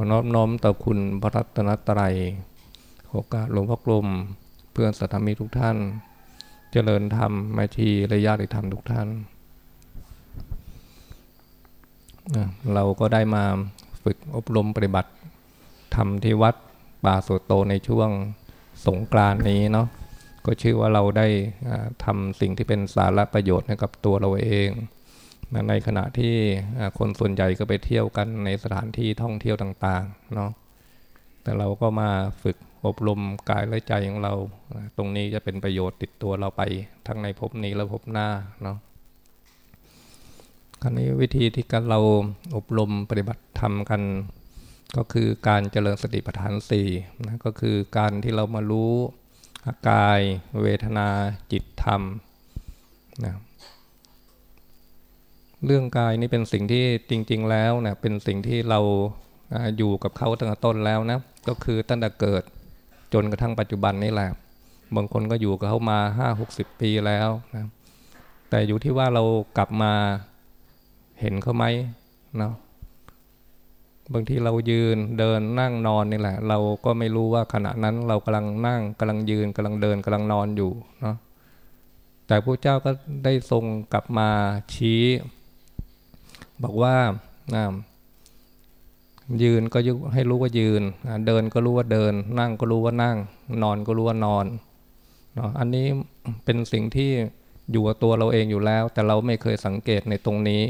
ขอนอบน้อมต่อคุณพระรัตนตรัยโอกาสหลวงพ่อกลม เพื่อนสัตมิทุกท่าน เจริญธรรมแม่ชีและญาติธรรมทุกท่าน เราก็ได้มาฝึกอบรมปฏิบัติธรรมที่วัดป่าสุโตในช่วงสงกรานนี้เนาะก็ชื่อว่าเราได้ทำสิ่งที่เป็นสาระประโยชน์ให้กับตัวเราเอง ในขณะที่คนส่วนใหญ่ก็ไปเที่ยวกันในสถานที่ท่องเที่ยวต่างๆเนาะแต่เราก็มาฝึกอบรมกายและใจของเรา ตรงนี้จะเป็นประโยชน์ติดตัวเราไปทั้งในภพนี้และภพหน้าเนาะคราวนี้วิธีที่การเราอบรมปฏิบัติธรรมกัน ก็คือการเจริญสติปัฏฐานสี่นะก็คือการที่เรามารู้กาย เวทนาจิตธรรมนะ เรื่องกายนี่เป็นสิ่งที่จริง ๆ แล้วนะเป็นสิ่งที่เราอยู่กับเขาตั้งแต่ต้นแล้วนะก็คือตั้งแต่เกิดจนกระทั่งปัจจุบันนี่แหละบางคนก็อยู่กับเขามาห้าหกสิบปีแล้วนะแต่อยู่ที่ว่าเรากลับมาเห็นเขาไหมเนาะบางทีเรายืนเดินนั่งนอนนี่แหละ เราก็ไม่รู้ว่าขณะนั้นเรากำลังนั่งกำลังยืนกำลังเดินกำลังนอนอยู่เนาะแต่พระเจ้าก็ได้ทรงกลับมาชี้ บอกว่ายืนก็ให้รู้ว่ายืน เดินก็รู้ว่าเดิน นั่งก็รู้ว่านั่ง นอนก็รู้ว่านอนเนาะอันนี้เป็นสิ่งที่อยู่กับตัวเราเองอยู่แล้ว แต่เราไม่เคยสังเกตในตรงนี้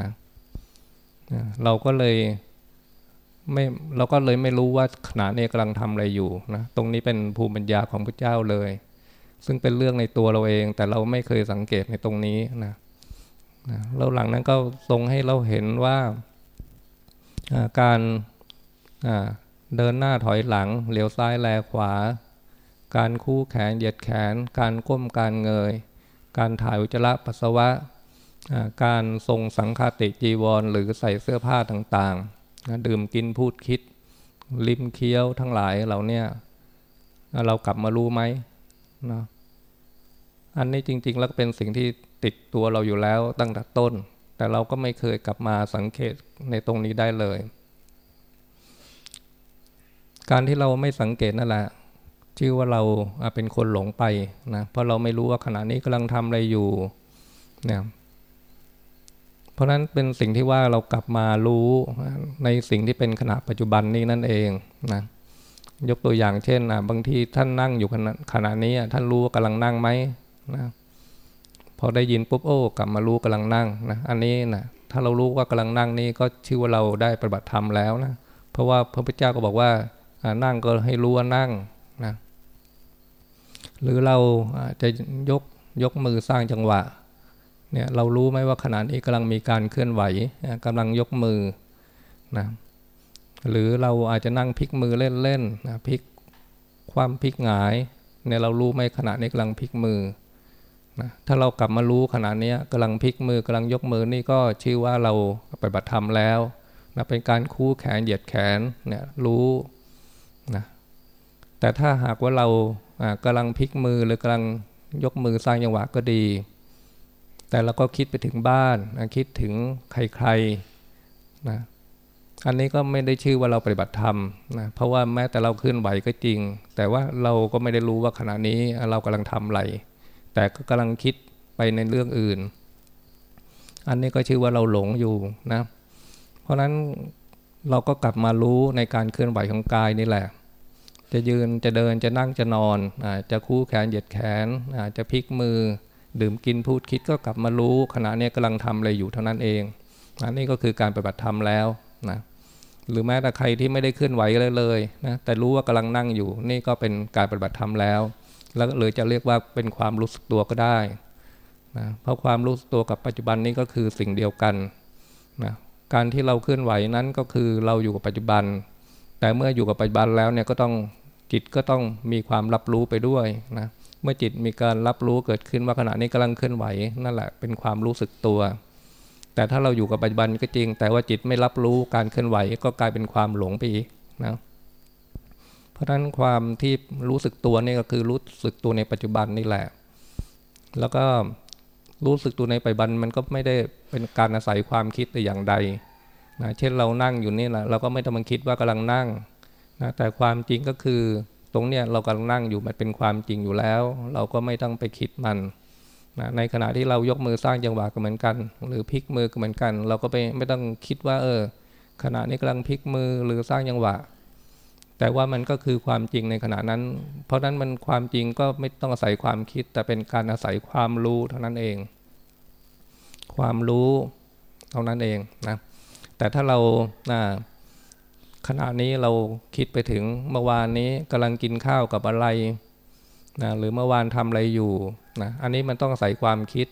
นะเราก็เลยไม่เราก็เลยไม่รู้ว่าขณะนี้กำลังทำอะไรอยู่นะตรงนี้เป็นภูมิปัญญาของพระเจ้าเลย ซึ่งเป็นเรื่องในตัวเราเอง แต่เราไม่เคยสังเกตในตรงนี้นะ แล้วหลังนั้นก็ทรงให้เราเห็นว่าการเดินหน้าถอยหลังเหลียวซ้ายแลขวา การคู่แขนเหยียดแขน การก้มการเงย การถ่ายอุจจาระปัสสาวะการทรงสังฆาติจีวร หรือใส่เสื้อผ้าต่างๆ ดื่มกินพูดคิด ลิ้มเคี้ยวทั้งหลายเราเนี่ยเรากลับมารู้ไหมนะอันนี้จริง ๆ แล้วเป็นสิ่งที่ ติดตัวเราอยู่แล้วตั้งแต่ต้น แต่เราก็ไม่เคยกลับมาสังเกตในตรงนี้ได้เลย การที่เราไม่สังเกตนั่นแหละชื่อว่าเราเป็นคนหลงไปนะเพราะเราไม่รู้ว่าขณะนี้กำลังทำอะไรอยู่เนี่ยเพราะนั้นเป็นสิ่งที่ว่าเรากลับมารู้ในสิ่งที่เป็นขณะปัจจุบันนี้นั่นเองนะยกตัวอย่างเช่นบางทีท่านนั่งอยู่ขณะนี้ท่านรู้ว่ากำลังนั่งไหมนะ พอได้ยินปุ๊บโอ้กลับมารู้กำลังนั่งนะอันนี้นะถ้าเรารู้ว่ากำลังนั่งนี่ก็ชื่อว่าเราได้ปฏิบัติธรรมแล้วนะเพราะว่าพระพุทธเจ้าก็บอกว่านั่งก็ให้รู้ว่านั่งนะหรือเราจะยกยกมือสร้างจังหวะเนี่ยเรารู้ไหมว่าขณะนี้กำลังมีการเคลื่อนไหวกำลังยกมือนะหรือเราอาจจะนั่งพลิกมือเล่นๆนะพลิกความพลิกหงายเนี่ยเรารู้ไหมขณะนี้กำลังพลิกมือ นะถ้าเรากลับมารู้ขณะนี้กำลังพลิกมือกำลังยกมือนี่ก็ชื่อว่าเราไปบัติธรรมแล้วนะเป็นการคู่แขนเหยียดแขนเนี่ยรู้นะแต่ถ้าหากว่าเรากำลังพลิกมือหรือกำลังยกมือสร้างจังหวะก็ดี แต่เราก็คิดไปถึงบ้านนะคิดถึงใครๆนะอันนี้ก็ไม่ได้ชื่อว่าเราปฏิบัติธรรมนะเพราะว่าแม้แต่เราเคลื่อนไหวก็จริง แต่ว่าเราก็ไม่ได้รู้ว่าขณะนี้เรากำลังทำอะไร แต่ก็กำลังคิดไปในเรื่องอื่น อันนี้ก็ชื่อว่าเราหลงอยู่นะ เพราะนั้นเราก็กลับมารู้ในการเคลื่อนไหวของกายนี่แหละ จะยืนจะเดินจะนั่งจะนอนอจะคู่แขนเหยียดแขนจะพลิกมือ ดื่มกินพูดคิดก็กลับมารู้ขณะนี้กำลังทำอะไรอยู่เท่านั้นเอง อันนี้ก็คือการปฏิบัติธรรมแล้วนะหรือแม้แต่ใครที่ไม่ได้เคลื่อนไหวเลยเลยนะแต่รู้ว่ากำลังนั่งอยู่นี่ก็เป็นการปฏิบัติธรรมแล้ว แล้วหรือจะเรียกว่าเป็นความรู้สึกตัวก็ได้นะเพราะความรู้สึกตัวกับปัจจุบันนี้ก็คือสิ่งเดียวกันนะการที่เราเคลื่อนไหวนั้นก็คือเราอยู่กับปัจจุบัน แต่เมื่ออยู่กับปัจจุบันแล้วเนี่ยก็ต้องจิตก็ต้องมีความรับรู้ไปด้วยนะเมื่อจิตมีการรับรู้เกิดขึ้นว่าขณะนี้กำลังเคลื่อนไหวนั่นแหละเป็นความรู้สึกตัว แต่ถ้าเราอยู่กับปัจจุบันก็จริง แต่ว่าจิตไม่รับรู้การเคลื่อนไหวก็กลายเป็นความหลงไปอีกนะ เพราะฉะนั้นความที่รู้สึกตัวนี่ก็คือรู้สึกตัวในปัจจุบันนี่แหละ แล้วก็รู้สึกตัวในปัจจุบันมันก็ไม่ได้เป็นการอาศัยความคิดแต่อย่างใดนะเช่นเรานั่งอยู่นี่แหละเราก็ไม่ต้องมาคิดว่ากำลังนั่งนะแต่ความจริงก็คือตรงเนี้ยเรากำลังนั่งอยู่มันเป็นความจริงอยู่แล้ว เราก็ไม่ต้องไปคิดมันนะในขณะที่เรายกมือสร้างจังหวะก็เหมือนกัน หรือพลิกมือก็เหมือนกัน เราก็ไปไม่ต้องคิดว่าเออขณะนี้กำลังพลิกมือหรือสร้างจังหวะ แต่ว่ามันก็คือความจริงในขณะนั้น เพราะนั้นมันความจริงก็ไม่ต้องอาศัยความคิด แต่เป็นการอาศัยความรู้เท่านั้นเอง ความรู้เท่านั้นเองนะแต่ถ้าเราขณะนี้เราคิดไปถึงเมื่อวานนี้กำลังกินข้าวกับอะไรนะหรือเมื่อวานทำอะไรอยู่นะอันนี้มันต้องใส่ความคิด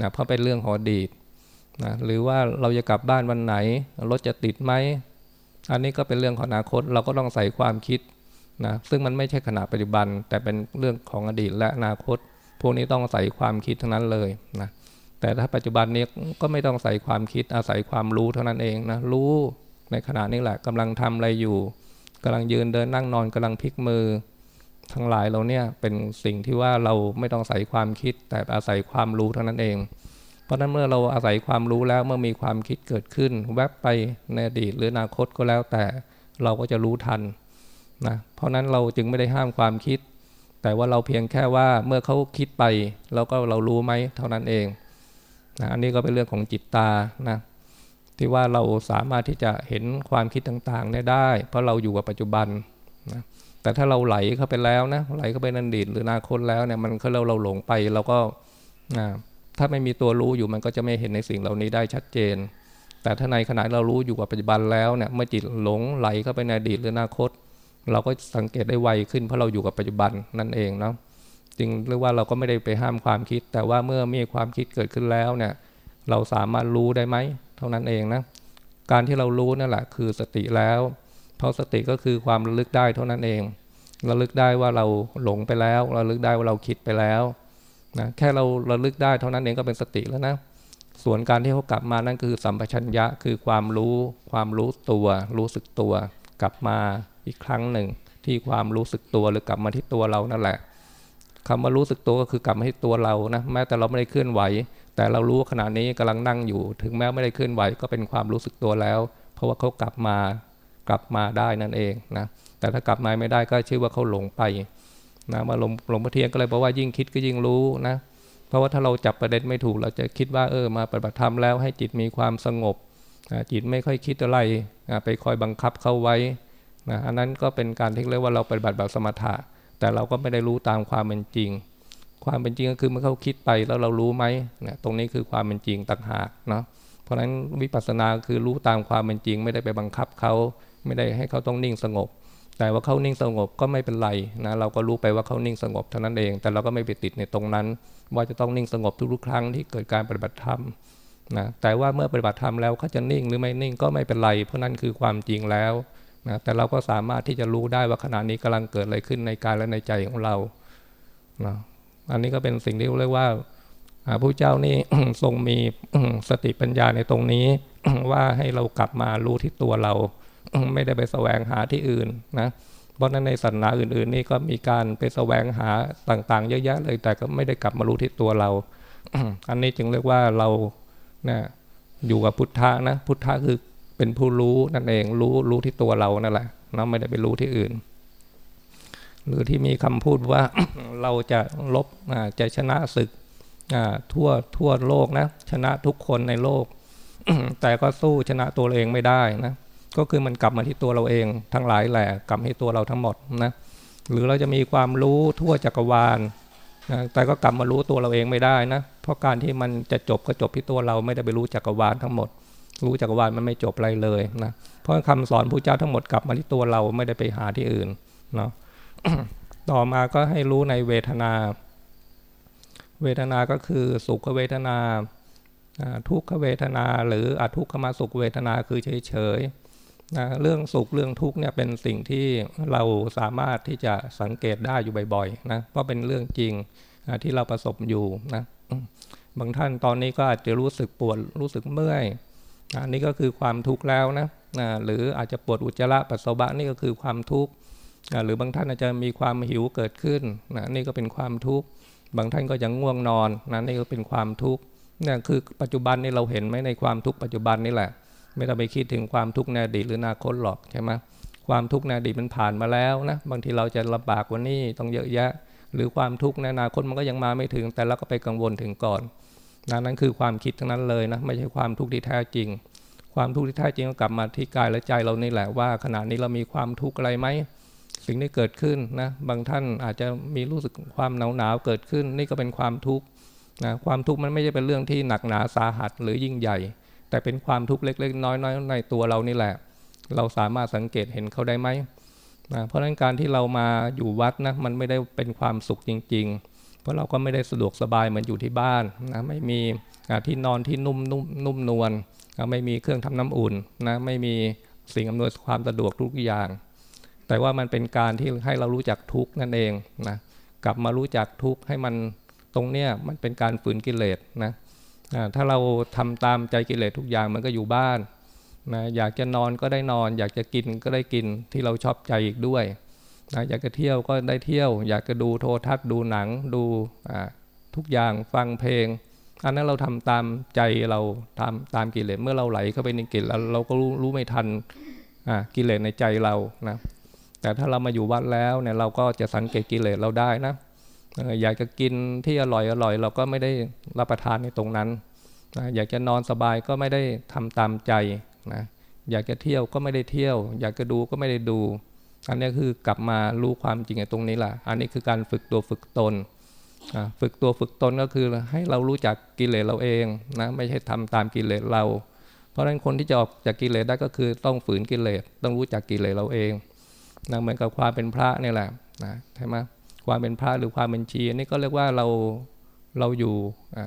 นะเพราะเป็นเรื่องของอดีตนะหรือว่าเราจะกลับบ้านวันไหน รถจะติดไหม อันนี้ก็เป็นเรื่องของอนาคตเราก็ต้องใส่ความคิดนะซึ่งมันไม่ใช่ขณะปัจจุบัน แต่เป็นเรื่องของอดีตและอนาคต พวกนี้ต้องใส่ความคิดทั้งนั้นเลยนะแต่ถ้าปัจจุบันนี้ก็ไม่ต้องใส่ความคิดอาศัยความรู้เท่านั้นเองนะรู้ในขณะนี้แหละกำลังทำอะไรอยู่กำลังยืนเดินนั่งนอนกำลังพลิกมือ ทั้งหลายเราเนี่ยเป็นสิ่งที่ว่าเราไม่ต้องใส่ความคิด แต่อาศัยความรู้เท่านั้นเอง เพราะนั้นเมื่อเราอาศัยความรู้แล้วเมื่อมีความคิดเกิดขึ้น แวบไปในอดีตหรืออนาคตก็แล้วแต่เราก็จะรู้ทันนะเพราะนั้นเราจึงไม่ได้ห้ามความคิด แต่ว่าเราเพียงแค่ว่าเมื่อเขาคิดไปเราก็เรารู้ไหมเท่านั้นเองนะอันนี้ก็เป็นเรื่องของจิตตานะที่ว่าเราสามารถที่จะเห็นความคิดต่างๆได้ เพราะเราอยู่กับปัจจุบันนะแต่ถ้าเราไหลเข้าไปแล้วนะไหลเข้าไปนันดีตหรืออนาคตแล้วเนี่ยมันก็เราเราหลงไปเราก็นะ ถ้าไม่มีตัวรู้อยู่มันก็จะไม่เห็นในสิ่งเหล่านี้ได้ชัดเจน แต่ถ้าในขณะเรารู้อยู่กับปัจจุบันแล้วเนี่ยเมื่อจิตหลงไหลเข้าไปในอดีตหรืออนาคต เราก็สังเกตได้ไวขึ้นเพราะเราอยู่กับปัจจุบันนั่นเองเนาะจึงเรียกว่าเราก็ไม่ได้ไปห้ามความคิด แต่ว่าเมื่อมีความคิดเกิดขึ้นแล้วเนี่ยเราสามารถรู้ได้ไหมเท่านั้นเองนะการที่เรารู้นั่นแหละคือสติแล้ว เพราะสติก็คือความระลึกได้เท่านั้นเองระลึกได้ว่าเราหลงไปแล้วระลึกได้ว่าเราคิดไปแล้ว นะแค่เราระลึกได้เท่านั้นเองก็เป็นสติแล้วนะส่วนการที่เขากลับมานั่นคือสัมปชัญญะคือความรู้ ความรู้ตัว รู้สึกตัว กลับมาอีกครั้งหนึ่ง ที่ความรู้สึกตัวหรือกลับมาที่ตัวเรานั่นแหละคำว่ารู้สึกตัวก็คือกลับมาที่ตัวเรานะแม้แต่เราไม่ได้เคลื่อนไหว แต่เรารู้ขณะนี้กำลังนั่งอยู่ ถึงแม้ไม่ได้เคลื่อนไหวก็เป็นความรู้สึกตัวแล้ว เพราะว่าเขากลับมากลับมาได้นั่นเองนะแต่ถ้ากลับมาไม่ได้ก็ชื่อว่าเขาหลงไป นะมาหลงหลงพ่อเทียนก็เลยบอกว่ายิ่งคิดก็ยิ่งรู้นะเพราะว่าถ้าเราจับประเด็นไม่ถูก เราจะคิดว่าเออมาปฏิบัติธรรมแล้วให้จิตมีความสงบจิตไม่ค่อยคิดอะไรไปคอยบังคับเข้าไว้นะอันนั้นก็เป็นการที่เรียกว่าเราปฏิบัติแบบสมถะ แต่เราก็ไม่ได้รู้ตามความเป็นจริง ความเป็นจริงก็คือเมื่อเขาคิดไปแล้วเรารู้ไหมเนี่ยตรงนี้คือความเป็นจริงต่างหากเนาะเพราะฉะนั้นวิปัสสนาคือรู้ตามความเป็นจริง ไม่ได้ไปบังคับเขาไม่ได้ให้เขาต้องนิ่งสงบ แต่ว่าเขานิ่งสงบก็ไม่เป็นไรนะเราก็รู้ไปว่าเขานิ่งสงบเท่านั้นเอง แต่เราก็ไม่ไปติดในตรงนั้น ว่าจะต้องนิ่งสงบทุกๆครั้งที่เกิดการปฏิบัติธรรมนะแต่ว่าเมื่อปฏิบัติธรรมแล้วเขาจะนิ่งหรือไม่นิ่งก็ไม่เป็นไร เพราะนั่นคือความจริงแล้วนะแต่เราก็สามารถที่จะรู้ได้ว่าขณะนี้กำลังเกิดอะไรขึ้นในกายและในใจของเรานะอันนี้ก็เป็นสิ่งที่เรียกว่าพระเจ้านี่ทรงมีสติปัญญาในตรงนี้ ว่าให้เรากลับมารู้ที่ตัวเรา ไม่ได้ไปแสวงหาที่อื่นนะเพราะนั้นในศาสนาอื่น ๆ นี่ก็มีการไปแสวงหาต่าง ๆ เยอะแยะเลย แต่ก็ไม่ได้กลับมารู้ที่ตัวเรา อันนี้จึงเรียกว่าเรานะอยู่กับพุทธะนะ พุทธะคือเป็นผู้รู้นั่นเองรู้รู้ที่ตัวเรานั่นแหละนะไม่ได้ไปรู้ที่อื่น หรือที่มีคำพูดว่าเราจะลบจะชนะศึกทั่วทั่วโลกนะ ชนะทุกคนในโลก แต่ก็สู้ชนะตัวเองไม่ได้นะ ก็คือมันกลับมาที่ตัวเราเอง ทั้งหลายแหละกลับให้ตัวเราทั้งหมดนะหรือเราจะมีความรู้ทั่วจักรวาลนะแต่ก็กลับมารู้ตัวเราเองไม่ได้นะ เพราะการที่มันจะจบก็จบที่ตัวเราไม่ได้ไปรู้จักรวาลทั้งหมด รู้จักรวาลมันไม่จบอะไรเลยนะเพราะคำสอนพระเจ้าทั้งหมดกลับมาที่ตัวเราไม่ได้ไปหาที่อื่นเนาะต่อมาก็ให้รู้ในเวทนา เวทนาก็คือสุขเวทนาทุกขเวทนาหรืออทุกขมาสุขเวทนาคือเฉยๆ เรื่องสุขเรื่องทุกข์เนี่ยเป็นสิ่งที่เราสามารถที่จะสังเกตได้อยู่บ่อยๆนะเพราะเป็นเรื่องจริงที่เราประสบอยู่นะบางท่านตอนนี้ก็อาจจะรู้สึกปวดรู้สึกเมื่อยอันนี้ก็คือความทุกข์แล้วนะหรืออาจจะปวดอุจจาระปัสสาวะนี่ก็คือความทุกข์หรือบางท่านอาจจะมีความหิวเกิดขึ้นนะนี่ก็เป็นความทุกข์บางท่านก็ยังง่วงนอนนะนี่ก็เป็นความทุกข์นี่คือปัจจุบันนี่เราเห็นไหมในความทุกข์ปัจจุบันนี่แหละ ไม่ต้องไปคิดถึงความทุกข์ในอดีตหรืออนาคตหรอกใช่ไหมความทุกข์ในอดีตมันผ่านมาแล้วนะ บางทีเราจะลำบากกว่านี้ต้องเยอะแยะ หรือความทุกข์ในอนาคตมันก็ยังมาไม่ถึง แต่เราก็ไปกังวลถึงก่อนนะนั่นคือความคิดทั้งนั้นเลยนะ ไม่ใช่ความทุกข์ที่แท้จริง ความทุกข์ที่แท้จริงก็กลับมาที่กายและใจเรานี่แหละว่า ขณะนี้เรามีความทุกข์อะไรไหมสิ่งที่เกิดขึ้นนะ บางท่านอาจจะมีรู้สึกความหนาวหนาวเกิดขึ้น นี่ก็เป็นความทุกข์นะความทุกข์มันไม่ใช่เป็นเรื่องที่หนักหนาสาหัสหรือยิ่งใหญ่ แต่เป็นความทุกข์เล็ก ๆ น้อยๆในตัวเรานี่แหละ เราสามารถสังเกตเห็นเขาได้ไหมนะเพราะฉะนั้นการที่เรามาอยู่วัดนะมันไม่ได้เป็นความสุขจริง ๆ เพราะเราก็ไม่ได้สะดวกสบายเหมือนอยู่ที่บ้านนะไม่มีที่นอนที่นุ่มนุ่มนุ่มนวลไม่มีเครื่องทำน้ำอุ่นนะไม่มีสิ่งอำนวยความสะดวกทุกอย่าง แต่ว่ามันเป็นการที่ให้เรารู้จักทุกนั่นเองนะกลับมารู้จักทุกให้มันตรงเนี้ยมันเป็นการฝืนกิเลสนะ ถ้าเราทำตามใจกิเลสทุกอย่างมันก็อยู่บ้านนะอยากจะนอนก็ได้นอน อยากจะกินก็ได้กินที่เราชอบใจอีกด้วยนะอยากจะเที่ยวก็ได้เที่ยว อยากจะดูโทรทัศน์ดูหนังดูทุกอย่างฟังเพลง อันนั้นเราทำตามใจเราทำตามกิเลสเมื่อเราไหลเข้าไปในกิเลสเราก็รู้รู้ไม่ทันกิเลสในใจเรานะแต่ถ้าเรามาอยู่วัดแล้วเนี่ยเราก็จะสังเกตกิเลสเราได้นะ อยากจะกินที่อร่อยอร่อย เราก็ไม่ได้รับประทานในตรงนั้นนะอยากจะนอนสบายก็ไม่ได้ทำตามใจนะอยากจะเที่ยวก็ไม่ได้เที่ยว อยากจะดูก็ไม่ได้ดู อันนี้คือกลับมารู้ความจริงในตรงนี้แหละอันนี้คือการฝึกตัวฝึกตนฝึกตัวฝึกตนก็คือให้เรารู้จักกิเลสเราเองนะไม่ใช่ทำตามกิเลสเรา เพราะฉะนั้นคนที่จะออกจากกิเลสได้ก็คือต้องฝืนกิเลสต้องรู้จักกิเลสเราเองนะเหมือนกับความเป็นพระนี่แหละนะใช่ไหม ความเป็นพระหรือความเป็นชีนี่ก็เรียกว่าเราเราอยู่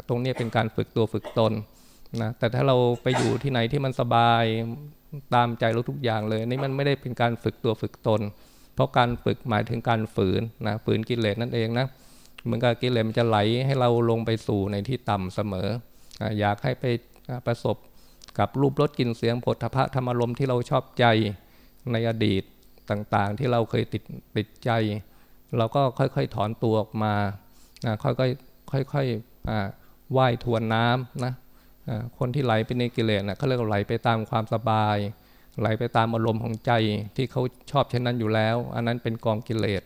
ตรงนี้เป็นการฝึกตัวฝึกตนนะแต่ถ้าเราไปอยู่ที่ไหนที่มันสบายตามใจเราทุกอย่างเลย นี่มันไม่ได้เป็นการฝึกตัวฝึกตน เพราะการฝึกหมายถึงการฝืนนะฝืนกิเลสนั่นเองนะเหมือนกับกิเลสมันจะไหลให้เราลงไปสู่ในที่ต่ำเสมอ อยากให้ไปประสบกับรูปรสกลิ่นเสียงผลทพะธรรมารมที่เราชอบใจในอดีตต่างๆ ที่เราเคยติดติดใจ เราก็ค่อยๆถอนตัวออกมาค่อยๆค่อยๆว่ายทวนน้ำนะคนที่ไหลไปในกิเลสเขาเรียกว่าไหลไปตามความสบาย ไหลไปตามอารมณ์ของใจที่เขาชอบเช่นนั้นอยู่แล้ว อันนั้นเป็นกองกิเลส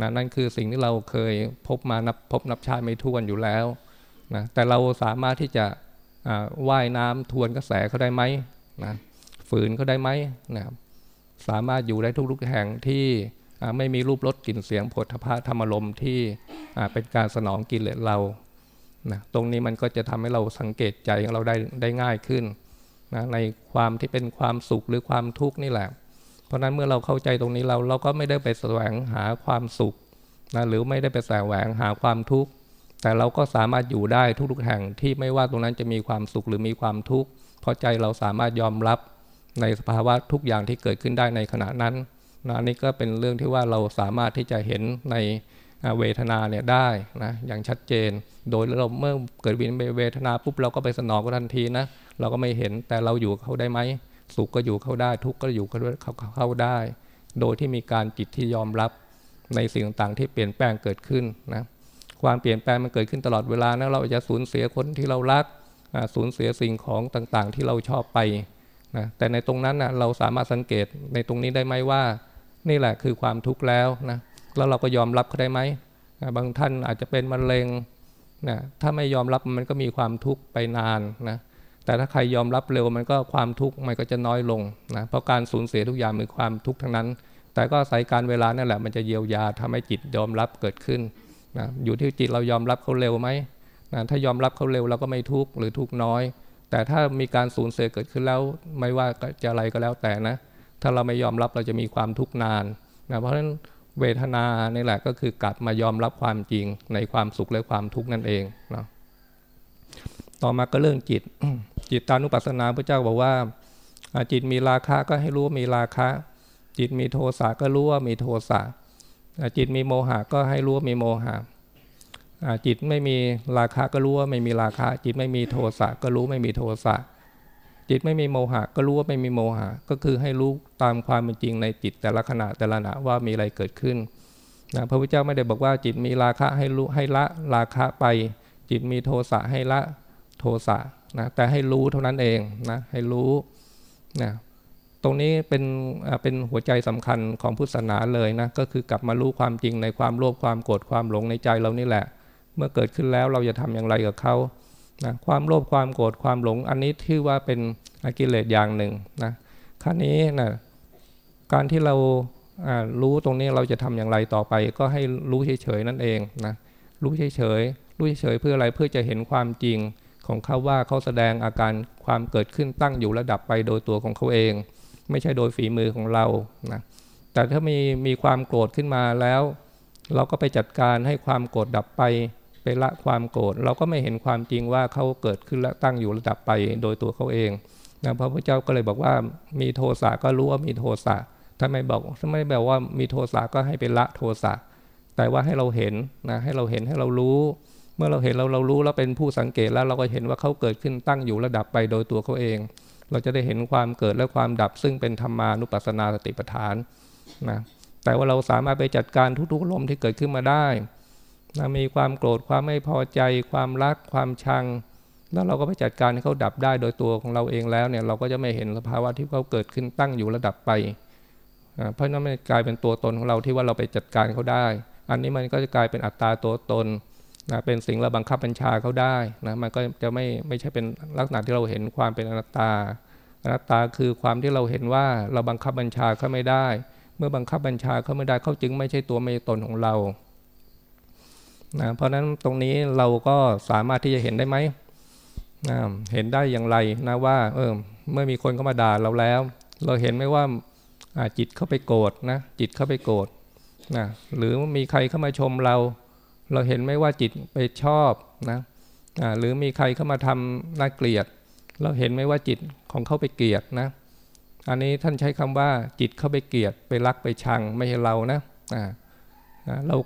นะนั่นคือสิ่งที่เราเคยพบมานับพบนับชาติไม่ท้วนอยู่แล้วนะแต่เราสามารถที่จะว่ายน้ำทวนกระแสเขาได้ไหมนะฝืนเขาได้ไหมนะสามารถอยู่ได้ทุกๆแห่งที่ ไม่มีรูปรสกลิ่นเสียงผลพะธรรมลมที่เป็นการสนองกิเลสเรานะตรงนี้มันก็จะทำให้เราสังเกตใจของเราได้ได้ง่ายขึ้นนะในความที่เป็นความสุขหรือความทุกข์นี่แหละ เพราะนั้นเมื่อเราเข้าใจตรงนี้เราเราก็ไม่ได้ไปแสวงหาความสุขนะหรือไม่ได้ไปแสวงหาความทุกข์แต่เราก็สามารถอยู่ได้ทุกๆแห่งที่ไม่ว่าตรงนั้นจะมีความสุขหรือมีความทุกข์เพราะใจเราสามารถยอมรับในสภาวะทุกอย่างที่เกิดขึ้นได้ในขณะนั้น นะนี่ก็เป็นเรื่องที่ว่าเราสามารถที่จะเห็นในเวทนาเนี่ยได้นะอย่างชัดเจน โดยเราเมื่อเกิดวินเวทนาปุ๊บเราก็ไปสนองกันทันทีนะเราก็ไม่เห็นแต่เราอยู่เขาได้ไหมสุขก็อยู่เขาได้ ทุกข์ก็อยู่เขาเข้าได้ โดยที่มีการจิตที่ยอมรับในสิ่งต่างๆที่เปลี่ยนแปลงเกิดขึ้นนะความเปลี่ยนแปลงมันเกิดขึ้นตลอดเวลานะเราจะสูญเสียคนที่เรารักสูญเสียสิ่งของต่างๆ ที่เราชอบไปนะแต่ในตรงนั้นนะเราสามารถสังเกตในตรงนี้ได้ไหมว่า นี่แหละคือความทุกข์แล้วนะแล้วเราก็ยอมรับเขาได้ไหมบางท่านอาจจะเป็นมะเร็งนะถ้าไม่ยอมรับมันก็มีความทุกข์ไปนานนะแต่ถ้าใครยอมรับเร็วมันก็ความทุกข์มันก็จะน้อยลงนะเพราะการสูญเสียทุกอย่างมีความทุกข์ทั้งนั้น แต่ก็ใส่การเวลานั่นแหละมันจะเยียวยาทำให้จิตยอมรับเกิดขึ้นนะอยู่ที่จิตเรายอมรับเขาเร็วไหมนะถ้ายอมรับเขาเร็วเราก็ไม่ทุกข์หรือทุกข์น้อย แต่ถ้ามีการสูญเสียเกิดขึ้นแล้วไม่ว่าจะอะไรก็แล้วแต่นะ ถ้าเราไม่ยอมรับเราจะมีความทุกข์นานนะเพราะฉะนั้นเวทนานี่แหละก็คือกลับมายอมรับความจริงในความสุขและความทุกข์นั่นเองนะต่อมาก็เรื่องจิต จิตตานุปัสสนาพระเจ้าบอกว่า จิตมีราคะก็ให้รู้ว่ามีราคะ จิตมีโทสะก็รู้ว่ามีโทสะจิตมีโมหะก็ให้รู้ว่ามีโมหะจิตไม่มีราคะก็รู้ว่าไม่มีราคะ จิตไม่มีโทสะก็รู้ไม่มีโทสะ จิตไม่มีโมหะ ก็รู้ว่าไม่มีโมหะ ก็คือให้รู้ตามความเป็นจริงในจิตแต่ละขณะแต่ละขณะว่ามีอะไรเกิดขึ้นนะพระพุทธเจ้าไม่ได้บอกว่าจิตมีราคะให้รู้ให้ละราคะไป จิตมีโทสะให้ละโทสะนะแต่ให้รู้เท่านั้นเองนะให้รู้นะตรงนี้เป็นเป็นหัวใจสำคัญของพุทธศาสนาเลยนะก็คือกลับมารู้ความจริงในความโลภความโกรธความหลงในใจเรานี่แหละ เมื่อเกิดขึ้นแล้วเราจะทำอย่างไรกับเขา นะความโลภความโกรธความหลงอันนี้ถือว่าเป็นกิเลสอย่างหนึ่งนะครั้นี้นะการที่เรารู้ตรงนี้เราจะทำอย่างไรต่อไป ก็ให้รู้เฉยๆนั่นเองนะรู้เฉยๆรู้เฉยๆเพื่ออะไรเพื่อจะเห็นความจริงของเขาว่าเขาแสดงอาการความเกิดขึ้นตั้งอยู่ระดับไปโดยตัวของเขาเอง ไม่ใช่โดยฝีมือของเรานะแต่ถ้ามีมีความโกรธขึ้นมาแล้ว เราก็ไปจัดการให้ความโกรธดับไป ไปละความโกรธเราก็ไม่เห็นความจริงว่าเขาเกิดขึ้นและตั้งอยู่ระดับไปโดยตัวเขาเองนะพระพุทธเจ้าก็เลยบอกว่ามีโทสะก็รู้ว่ามีโทสะถ้าไม่บอกถ้าไม่แบบว่ามีโทสะก็ให้ไปละโทสะแต่ว่าให้เราเห็นนะให้เราเห็นให้เรารู้ เมื่อเราเห็นเราเรารู้แล้วเป็นผู้สังเกตแล้วเราก็เห็นว่าเขาเกิดขึ้นตั้งอยู่ระดับไปโดยตัวเขาเอง เราจะได้เห็นความเกิดและความดับซึ่งเป็นธรรมานุปัสสนาสติปัฏฐานนะแต่ว่าเราสามารถไปจัดการทุกๆลมที่เกิดขึ้นมาได้ นะมีความโกรธความไม่พอใจ ความรักความชัง แล้วเราก็ไปจัดการให้เขาดับได้โดยตัวของเราเองแล้วเนี่ยเราก็จะไม่เห็นสภาวะที่เขาเกิดขึ้นตั้งอยู่ระดับไป เพราะนั้นมันกลายเป็นตัวตนของเราที่ว่าเราไปจัดการเขาได้ อันนี้มันก็จะกลายเป็นอัตตาตัวตนนะเป็นสิ่งเราบังคับบัญชาเขาได้นะมันก็จะไม่ไม่ใช่เป็นลักษณะที่เราเห็นความเป็นอนัตตา อนัตตาคือความที่เราเห็นว่าเราบังคับบัญชาเขาไม่ได้ เมื่อบังคับบัญชาเขาไม่ได้เขาจึงไม่ใช่ตัวไม่ตนของเรา นะเพราะฉะนั้นตรงนี้เราก็สามารถที่จะเห็นได้ไหมนะเห็นได้อย่างไรนะว่าเออเมื่อมีคนเข้ามาด่าเราแล้ว เราเห็นไหมว่าจิตเข้าไปโกรธนะจิตเข้าไปโกรธนะหรือมีใครเข้ามาชมเรา เราเห็นไหมว่าจิตไปชอบนะหรือมีใครเข้ามาทำน่าเกลียด เราเห็นไหมว่าจิตของเขาไปเกลียดนะอันนี้ท่านใช้คำว่าจิตเข้าไปเกลียด ไปรักไปชังไม่ใช่เรานะเรา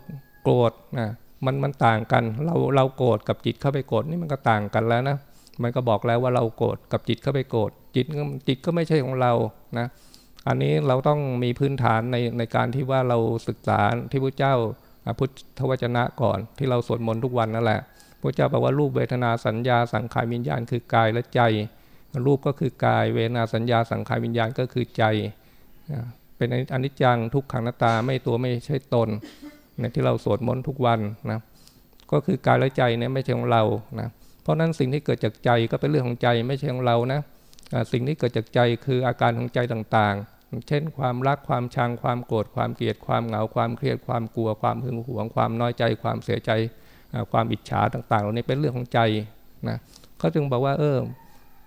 โกรธนะ มันมันต่างกันเราเราโกรธกับจิตเข้าไปโกรธนี่มันก็ต่างกันแล้วนะมันก็บอกแล้วว่าเราโกรธกับจิตเข้าไปโกรธจิตจิตก็ไม่ใช่ของเรานะอันนี้เราต้องมีพื้นฐานในในการที่ว่าเราศึกษาที่พระเจ้าพุทธวจนะก่อน ที่เราสวดมนต์ทุกวันนั่นแหละพระเจ้าบอกว่ารูปเวทนาสัญญาสังขารวิญญาณคือกายและใจ รูปก็คือกายเวทนาสัญญาสังขารวิญญาณก็คือใจ เป็นอนิจจังทุกขังนาตาไม่ตัวไม่ใช่ตน นี่ยที่เราสวดมนต์ทุกวันนะก็คือกายและใจเนี่ยไม่ใช่ของเรานะเพราะนั้นสิ่งที่เกิดจากใจก็เป็นเรื่องของใจไม่ใช่ของเรานะสิ่งที่เกิดจากใจคืออาการของใจต่างๆ เช่น ความรักความชังความโกรธความเกลียดความเหงาความเครียดความกลัว ความหึงหวง ความน้อยใจ ความเสียใจ ความอิจฉาต่างๆ เหล่านี้เป็นเรื่องของใจนะเขาจึงบอกว่าเออ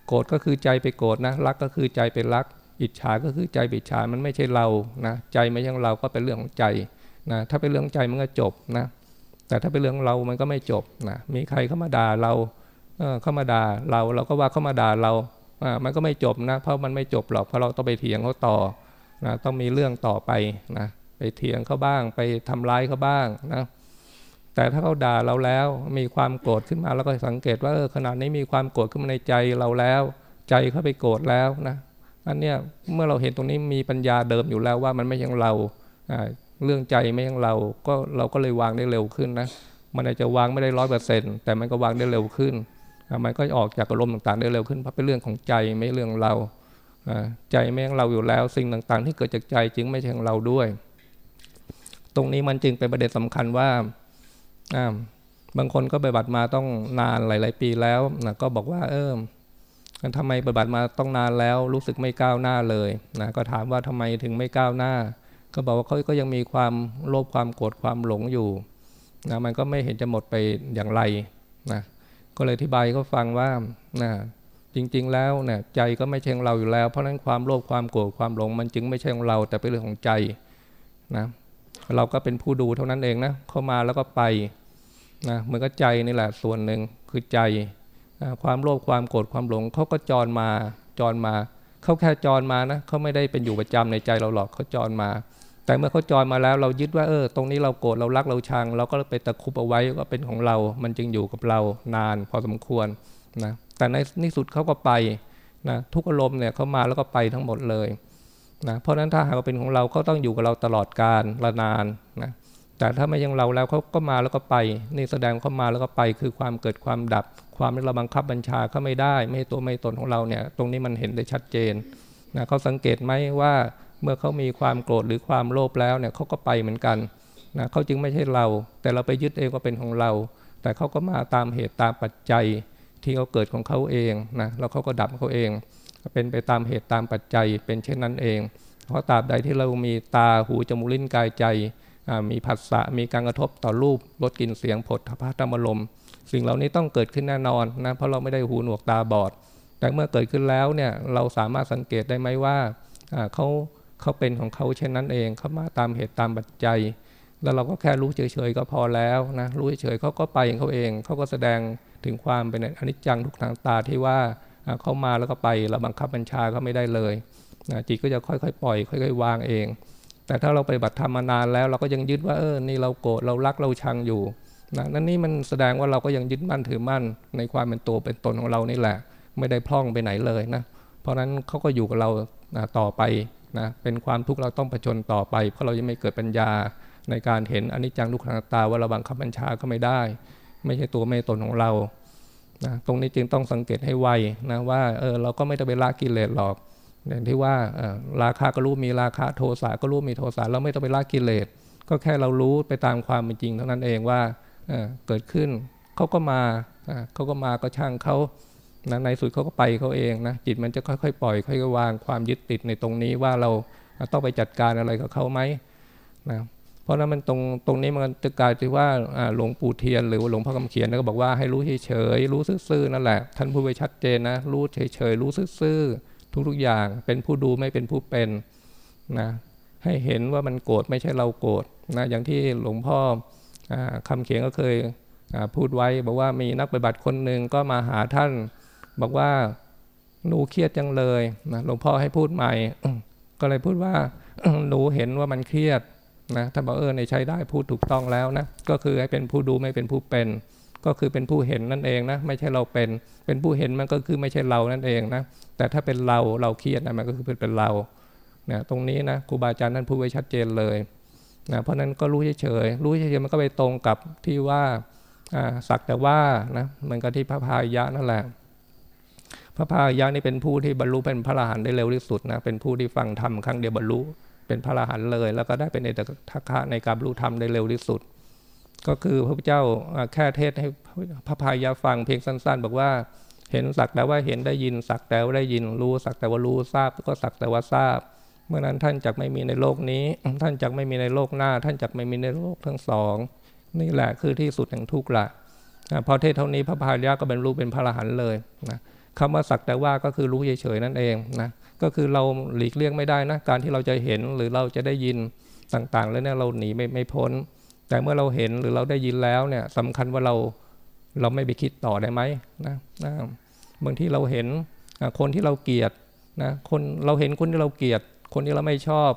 โกรธก็คือใจไปโกรธนะรักก็คือใจไปรัก อิจฉาก็คือใจไปอิจฉามันไม่ใช่เรานะใจไม่ใช่เราก็เป็นเรื่องของใจ นะถ้าเป็นเรื่องใจมันก็จบนะแต่ถ้าเป็นเรื่องเรามันก็ไม่จบนะมีใครเข้ามาด่าเราเเข้ามาด่าเราเราก็ว่าเข้ามาด่าเรามันก็ไม่จบนะเพราะมันไม่จบหรอกเพราะเราต้องไปเถียงเขาต่อนะต้องมีเรื่องต่อไปนะไปเถียงเขาบ้าง ไปทำร้ายเขาบ้างนะแต่ถ้าเขาด่าเราแล้วมีความโกรธขึ้นมาแล้วก็สังเกตว่าเออขณะนี้มีความโกรธขึ้นมาในใจเราแล้ว ใจเขาไปโกรธแล้วนะอันเนี้ยเมื่อเราเห็นตรงนี้มีปัญญาเดิมอยู่แล้วว่ามันไม่ใช่เรา เรื่องใจไม่ของเราก็เราก็เลยวางได้เร็วขึ้นนะมันอาจจะวางไม่ได้ร้อยเปอร์เซ็นต์แต่มันก็วางได้เร็วขึ้น มันก็ออกจากอารมณ์ต่างๆได้เร็วขึ้นเพราะเป็นเรื่องของใจไม่เรื่องเราใจไม่ของเราอยู่แล้ว สิ่งต่างๆ ที่เกิดจากใจจึงไม่ใช่ของเราด้วย ตรงนี้มันจึงเป็นประเด็นสำคัญว่าบางคนก็ไปบัตรมาต้องนานหลาย ๆ ปีแล้วนะก็บอกว่าเออทำไมปฏิบัติมาต้องนานแล้วรู้สึกไม่ก้าวหน้าเลยนะก็ถามว่าทำไมถึงไม่ก้าวหน้า ก็บอกว่าเขาก็ยังมีความโลภความโกรธความหลงอยู่นะมันก็ไม่เห็นจะหมดไปอย่างไรนะก็เลยอธิบายเขาฟังว่านะจริง ๆ แล้วเนี่ยใจก็ไม่ใช่ของเราอยู่แล้ว เพราะนั้นความโลภความโกรธความหลง มันจึงไม่ใช่ของเรา แต่เป็นเรื่องของใจนะเราก็เป็นผู้ดูเท่านั้นเองนะเข้ามาแล้วก็ไปนะเหมือนกับใจนี่แหละส่วนหนึ่งคือใจนะความโลภความโกรธความหลงเขาก็จรมาจรมาเขาแค่จรมานะเขาไม่ได้เป็นอยู่ประจำในใจเราหรอกเขาจรมา แต่เมื่อเขาจอยมาแล้วเรายึดว่าเออ ตรงนี้เราโกรธเรารักเราชัง เราก็ไปตะคุบเอาไว้ว่าเป็นของเรา มันจึงอยู่กับเรานานพอสมควรนะแต่ในที่สุดเขาก็ไปนะทุกอารมณ์เนี่ยเขามาแล้วก็ไปทั้งหมดเลยนะเพราะฉะนั้นถ้าหากว่าเป็นของเราเขาต้องอยู่กับเราตลอดกาลละนานนะแต่ถ้าไม่ยังเราแล้วเขาก็มาแล้วก็ไป นี่แสดงเขามาแล้วก็ไปคือความเกิดความดับ ความที่เราบังคับบัญชาเขาไม่ได้ ไม่ตัวไม่ตนของเราเนี่ย ตรงนี้มันเห็นได้ชัดเจนนะเขาสังเกตไหมว่า เมื่อเขามีความโกรธหรือความโลภแล้วเนี่ยเขาก็ไปเหมือนกันนะเขาจึงไม่ใช่เรา แต่เราไปยึดเองว่าเป็นของเรา แต่เขาก็มาตามเหตุตามปัจจัยที่เขาเกิดของเขาเองนะแล้วเขาก็ดับเขาเอง เป็นไปตามเหตุตามปัจจัย เป็นเช่นนั้นเอง เพราะตราบใดที่เรามีตาหูจมูกลิ้นกายใจมีผัสสะมีการกระทบต่อรูปรสกลิ่นเสียงผลทพะธรรมลมสิ่งเหล่านี้ต้องเกิดขึ้นแน่นอนนะเพราะเราไม่ได้หูหนวกตาบอด แต่เมื่อเกิดขึ้นแล้วเนี่ยเราสามารถสังเกตได้ไหมว่าเขา เขาเป็นของเขาเช่นนั้นเองเขามาตามเหตุตามปัจจัย แล้วเราก็แค่รู้เฉยๆก็พอแล้วนะรู้เฉยๆเขาก็ไปของเขาเองเขาก็แสดงถึงความเป็นอนิจจังทุกทางตาที่ว่าเขามาแล้วก็ไปเราบังคับบัญชาเขาไม่ได้เลยนะจิตก็จะค่อยๆปล่อย ค่อยๆวางเอง แต่ถ้าเราไปบัติธรรมมานานแล้วเราก็ยังยึดว่าเออนี่เราโกรธเรารักเราชังอยู่นะนั่นนี่มันแสดงว่าเราก็ยังยึดมั่นถือมั่น ในความเป็นตัวเป็นตนของเรานี่แหละ ไม่ได้พล่องไปไหนเลยนะเพราะฉะนั้นเขาก็อยู่กับเราต่อไป นะเป็นความทุกข์เราต้องผจญต่อไป เพราะเรายังไม่เกิดปัญญาในการเห็นอนิจจังทุกขังตาว่าราบังคับบัญชาก็ไม่ได้ ไม่ใช่ตัวไม่ตนของเรานะตรงนี้จึงต้องสังเกตให้ไวนะว่าเออเราก็ไม่ต้องไปละกิเลสหรอกอย่างที่ว่าราคาก็รู้มีราคาโทสะก็รู้มีโทสะเราไม่ต้องไปละกิเลส ก็แค่เรารู้ไปตามความเป็นจริงเท่านั้นเองว่าเกิดขึ้นเขาก็มาเขาก็มาก็ช่างเขา นะในสุดเขาก็ไปเขาเองนะจิตมันจะค่อยๆปล่อยค่อยๆวางความยึดติดในตรงนี้ว่าเราต้องไปจัดการอะไรกับเขาไหมนะเพราะนั้นมันตรงตรงนี้มันจะกลายเป็นว่าหลวงปู่เทียน หรือหลวงพ่อคำเขียนก็บอกว่าให้รู้เฉยๆรู้ซื่อๆนั่นแหละท่านพูดไว้ชัดเจนนะรู้เฉยๆรู้ซื่อๆทุกๆอย่างเป็นผู้ดูไม่เป็นผู้เป็นนะให้เห็นว่ามันโกรธไม่ใช่เราโกรธนะอย่างที่หลวงพ่อคำเขียนก็เคยพูดไว้บอกว่ามีนักปฏิบัติคนหนึ่งก็มาหาท่าน บอกว่าหนูเครียดจังเลยนะหลวงพ่อให้พูดใหม่ ก็เลยพูดว่าหนูเห็นว่ามันเครียดนะถ้าบอกเออในใช้ได้พูดถูกต้องแล้วนะก็คือให้เป็นผู้ดูไม่เป็นผู้เป็น ก็คือเป็นผู้เห็นนั่นเองนะไม่ใช่เราเป็น เป็นผู้เห็นมันก็คือไม่ใช่เรานั่นเองนะแต่ถ้าเป็นเราเราเครียดนะมันก็คือเป็นเรานะตรงนี้นะครูบาอาจารย์ท่านพูดไว้ชัดเจนเลยนะเพราะนั้นก็รู้เฉยๆรู้เฉยๆมันก็ไปตรงกับที่ว่าสักแต่ว่านะมันก็ที่พระพายะนั่นแหละ พระพายะนี่เป็นผู้ที่บรรลุเป็นพระอรหันต์ได้เร็วที่สุดนะเป็นผู้ที่ฟังธรรมครั้งเดียวบรรลุเป็นพระอรหันต์เลย แล้วก็ได้เป็นเอตทัคคะในการบรรลุธรรมได้เร็วที่สุด ก็คือพระพุทธเจ้าแค่เทศให้พระพายะฟังเพียงสั้น ๆ บอกว่าเห็นสักแต่ว่าเห็นได้ยินสักแต่ว่าได้ยินรู้สักแต่ว่ารู้ทราบ ก็สักแต่ว่าทราบ เมื่อนั้นท่านจักไม่มีในโลกนี้ ท่านจักไม่มีในโลกหน้า ท่านจักไม่มีในโลกทั้งสองนี่แหละคือที่สุดแห่งทุกข์ละพอเทศเท่านี้พระพายะก็เป็นรู้เป็นพระอรหันต์เลยนะ คำว่าสักแต่ว่าก็คือรู้เฉยๆนั่นเองนะก็คือเราหลีกเลี่ยงไม่ได้นะการที่เราจะเห็นหรือเราจะได้ยินต่างๆ แล้วเนี่ยเราหนีไม่ไม่พ้น แต่เมื่อเราเห็นหรือเราได้ยินแล้วเนี่ยสำคัญว่าเราเราไม่ไปคิดต่อได้ไหมนะนะบางที่เราเห็นคนที่เราเกลียดนะคนเราเห็นคนที่เราเกลียด คนที่เราไม่ชอบ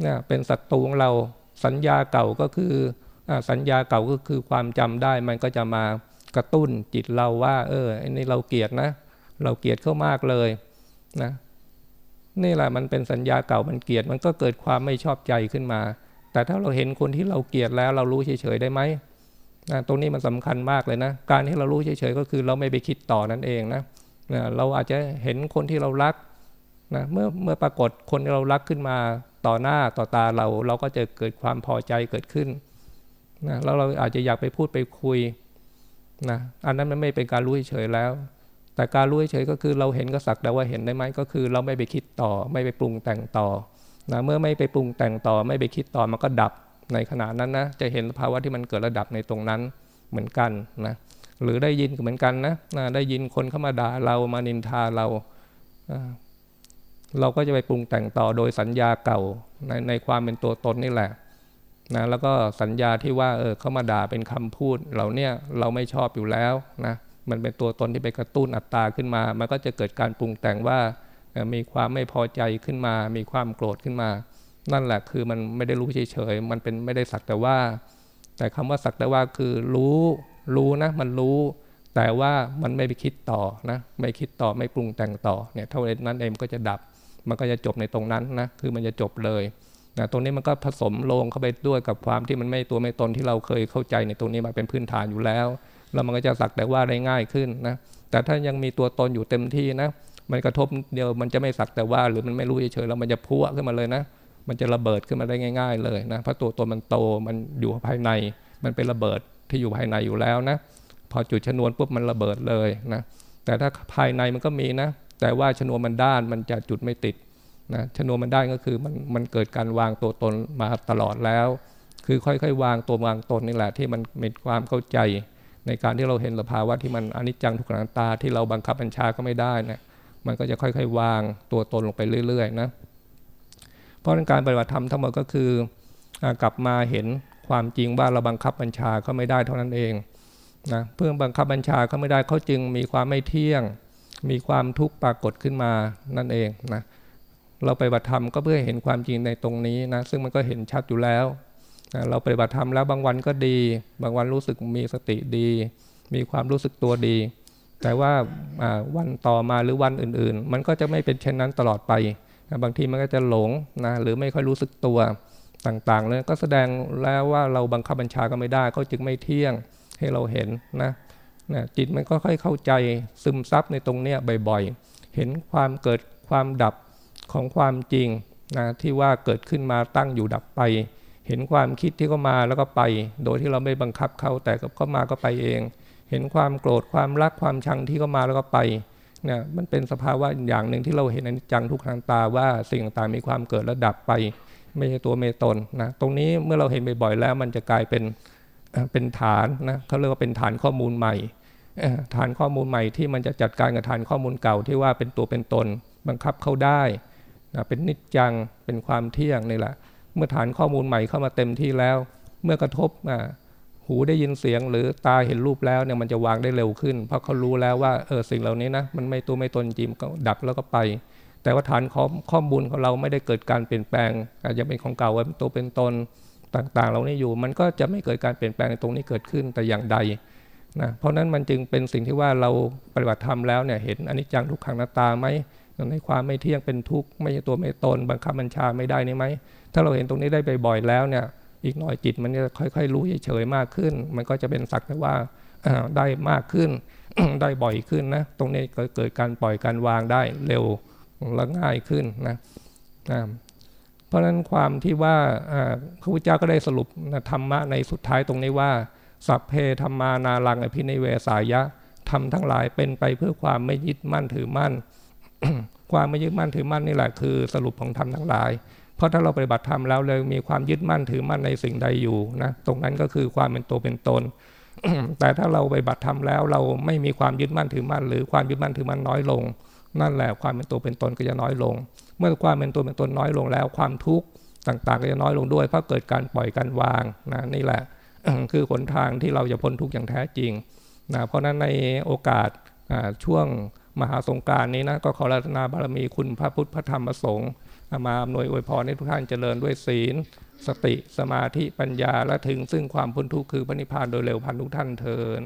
เนี่ยเป็นศัตรูของเราสัญญาเก่าก็คือสัญญาเก่าก็คือความจำได้มันก็จะมากระตุ้นจิตเราว่า เออไอันนี้เราเกลียดนะ เราเกลียดเขามากเลยนะนี่แหละมันเป็นสัญญาเก่ามันเกลียดมันก็เกิดความไม่ชอบใจขึ้นมา แต่ถ้าเราเห็นคนที่เราเกลียดแล้ว เรารู้เฉยๆได้ไหมนะตรงนี้มันสำคัญมากเลยนะ การที่เรารู้เฉยๆก็คือเราไม่ไปคิดต่อนั่นเองนะนะเราอาจจะเห็นคนที่เรารักนะเมื่อเมื่อปรากฏคนที่เรารักขึ้นมาต่อหน้าต่อตาเราเราก็จะเกิดความพอใจเกิดขึ้นนะแล้วเราอาจจะอยากไปพูดไปคุยนะอันนั้นมันไม่เป็นการรู้เฉยแล้ว แต่การรู้เฉยก็คือเราเห็นก็สักแต่ว่าเห็นได้ไหมก็คือ เราไม่ไปคิดต่อ ไม่ไปปรุงแต่งต่อนะเมื่อไม่ไปปรุงแต่งต่อ ไม่ไปคิดต่อมันก็ดับในขณะนั้นนะจะเห็นภาวะที่มันเกิดระดับในตรงนั้นเหมือนกันนะหรือได้ยินก็เหมือนกันนะนะได้ยินคนเข้ามาด่าเรามานินทาเราเราก็จะไปปรุงแต่งต่อโดยสัญญาเก่าในในความเป็นตัวตนนี่แหละนะแล้วก็สัญญาที่ว่าเออเข้ามาด่าเป็นคำพูดเราเนี่ยเราไม่ชอบอยู่แล้วนะ มันเป็นตัวตนที่ไปกระตุ้นอัตตาขึ้นมา มันก็จะเกิดการปรุงแต่งว่ามีความไม่พอใจขึ้นมา มีความโกรธขึ้นมา นั่นแหละคือมันไม่ได้รู้เฉยๆ มันเป็นไม่ได้สักแต่ว่า แต่คำว่าสักแต่ว่าคือรู้รู้นะ มันรู้ แต่ว่ามันไม่ไปคิดต่อนะ ไม่คิดต่อไม่ปรุงแต่งต่อเนี่ยเท่านั้นเองก็จะดับ มันก็จะจบในตรงนั้นนะคือมันจะจบเลยนะตรงนี้มันก็ผสมลงเข้าไปด้วยกับความที่มันไม่ตัวไม่ตนที่เราเคยเข้าใจในตรงนี้มาเป็นพื้นฐานอยู่แล้ว แล้วมันก็จะสักแต่ว่าได้ง่ายขึ้นนะแต่ถ้ายังมีตัวตนอยู่เต็มที่นะ มันกระทบเดียวมันจะไม่สักแต่ว่า หรือมันไม่รู้เฉยๆแล้วมันจะพุ่งขึ้นมาเลยนะ มันจะระเบิดขึ้นมาได้ง่าย ๆ เลยนะเพราะตัวตนมันโตมันอยู่ภายใน มันเป็นระเบิดที่อยู่ภายในอยู่แล้วนะ พอจุดชนวนปุ๊บมันระเบิดเลยนะแต่ถ้าภายในมันก็มีนะ แต่ว่าชนวนมันด้านมันจะจุดไม่ติดนะชนวนมันด้านก็คือมันมันเกิดการวางตัวตนมาตลอดแล้ว คือค่อยๆ วางตัววางตนนี่แหละที่มันมีความเข้าใจ ในการที่เราเห็นสภาวะที่มันอนิจจังทุกขังตาที่เราบังคับบัญชาก็ไม่ได้นะมันก็จะค่อยๆ วางตัวตนลงไปเรื่อยๆนะเพราะการปฏิบัติธรรมทั้งหมดก็คือกลับมาเห็นความจริงว่าเราบังคับบัญชาเขาไม่ได้เท่านั้นเองนะเพื่อบังคับบัญชาเขาไม่ได้เขาจึงมีความไม่เที่ยง มีความทุกข์ปรากฏขึ้นมานั่นเองนะเราไปบัติธรรมก็เพื่อเห็นความจริงในตรงนี้นะซึ่งมันก็เห็นชัดอยู่แล้ว เราปฏิบัติธรรมแล้วบางวันก็ดี บางวันรู้สึกมีสติดี มีความรู้สึกตัวดี แต่ว่าวันต่อมาหรือวันอื่นๆ มันก็จะไม่เป็นเช่นนั้นตลอดไปบางทีมันก็จะหลงนะหรือไม่ค่อยรู้สึกตัวต่างๆเลยก็แสดงแล้วว่าเราบังคับบัญชาก็ไม่ได้เขาจึงไม่เที่ยงให้เราเห็นนะนะจิตมันก็ค่อยเข้าใจซึมซับในตรงเนี้ยบ่อยๆ เห็นความเกิดความดับของความจริงนะที่ว่าเกิดขึ้นมาตั้งอยู่ดับไป เห็นความคิดที่เขามาแล้วก็ไป โดยที่เราไม่บังคับเขาแต่เขามาก็ไปเอง เห็นความโกรธความรักความชังที่เขามาแล้วก็ไปเนี่ยมันเป็นสภาวะอย่างหนึ่งที่เราเห็นอนิจจังทุกทางตาว่าสิ่งต่างมีความเกิดและดับไป ไม่ใช่ตัวเมตนนะตรงนี้เมื่อเราเห็นบ่อยๆแล้วมันจะกลายเป็นเป็นฐานนะเขาเรียกว่าเป็นฐานข้อมูลใหม่ฐานข้อมูลใหม่ที่มันจะจัดการกับฐานข้อมูลเก่าที่ว่าเป็นตัวเป็นตน บังคับเข้าได้นะเป็นนิจจังเป็นความเที่ยงนี่แหละ เมื่อฐานข้อมูลใหม่เข้ามาเต็มที่แล้ว เมื่อกระทบหูได้ยินเสียงหรือตาเห็นรูปแล้วเนี่ยมันจะวางได้เร็วขึ้น เพราะเขารู้แล้วว่าเออสิ่งเหล่านี้นะมันไม่ตัวไม่ตนจริงก็ดับแล้วก็ไป แต่ว่าฐานข้อข้อมูลของเราไม่ได้เกิดการเปลี่ยนแปลงอาจจะเป็นของเก่าว่าตัวเป็นตนต่างๆ เรานี่อยู่มันก็จะไม่เกิดการเปลี่ยนแปลงในตรงนี้เกิดขึ้นแต่อย่างใดนะเพราะนั้นมันจึงเป็นสิ่งที่ว่าเราปฏิบัติธรรมแล้วเนี่ยเห็นอนิจจังทุกขังนาตาไหมในความไม่เที่ยงเป็นทุกข์ไม่ใช่ตัวไม่ตนบังคับบัญชาไม่ได้นี่ไหม ถ้าเราเห็นตรงนี้ได้บ่อยๆแล้วเนี่ย อีกหน่อยจิตมันจะค่อย ๆ รู้เฉยๆมากขึ้น มันก็จะเป็นสักแต่ว่าได้มากขึ้น ได้บ่อยขึ้นนะ ตรงนี้ก็เกิดการปล่อยการวางได้เร็วและง่ายขึ้นนะเพราะฉะนั้นความที่ว่าพระพุทธเจ้าก็ได้สรุปธรรมะในสุดท้ายตรงนี้ว่า สัพเพธรรมานาลังอภินิเวสายะทำทั้งหลายเป็นไปเพื่อความไม่ยึดมั่นถือมั่น ความไม่ยึดมั่นถือมั่นนี่แหละคือสรุปของธรรมทั้งหลาย เพราะถ้าเราปฏิบัติธรรมแล้วเลยมีความยึดมั่นถือมั่นในสิ่งใดอยู่นะตรงนั้นก็คือความเป็นตัวเป็นตน แต่ถ้าเราปฏิบัติธรรมแล้วเราไม่มีความยึดมั่นถือมั่น หรือความยึดมั่นถือมั่นน้อยลง นั่นแหละความเป็นตัวเป็นตนก็จะน้อยลง เมื่อความเป็นตัวเป็นตนน้อยลงแล้ว ความทุกข์ต่างๆ ก็จะน้อยลงด้วย เพราะเกิดการปล่อยการวางนะนี่แหละคือหนทางที่เราจะพ้นทุกข์อย่างแท้จริงนะเพราะนั้นในโอกาสช่วงมหาสงการนี้นะก็ขอรัตนาบารมีคุณพระพุทธพระธรรมพระสงฆ์ มาอำนวยอวยพรให้ทุกท่านเจริญด้วยศีล สติ สมาธิปัญญาและถึงซึ่งความพ้นทุกข์คือพระนิพพานโดยเร็วพันทุกท่านเทิน